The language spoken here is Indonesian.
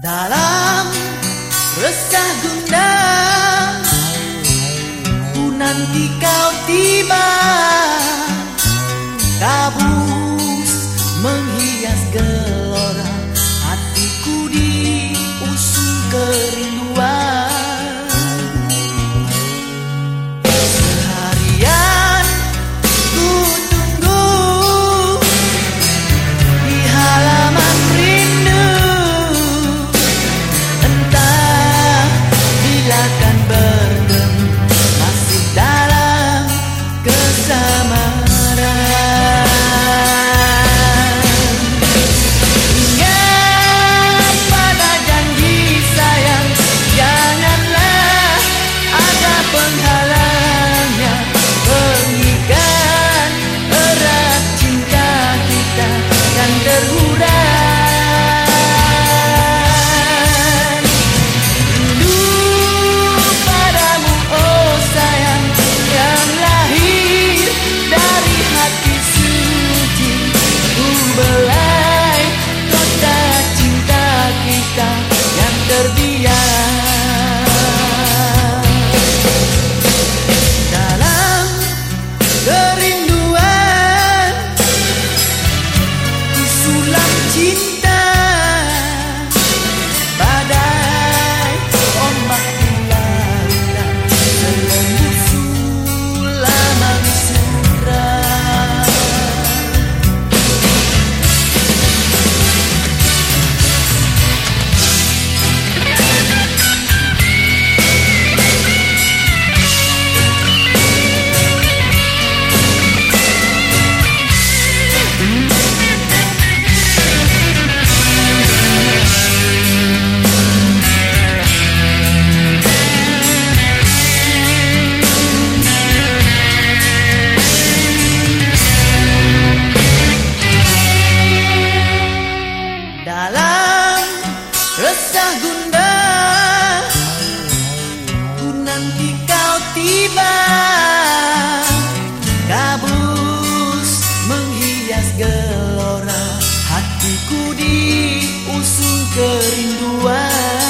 Dalam resah gundah, Ku nanti kau tiba. Kabus menghias gelap resah gunda. Ku nanti kau tiba. Kabus menghias gelora. Hatiku diusung kerinduan.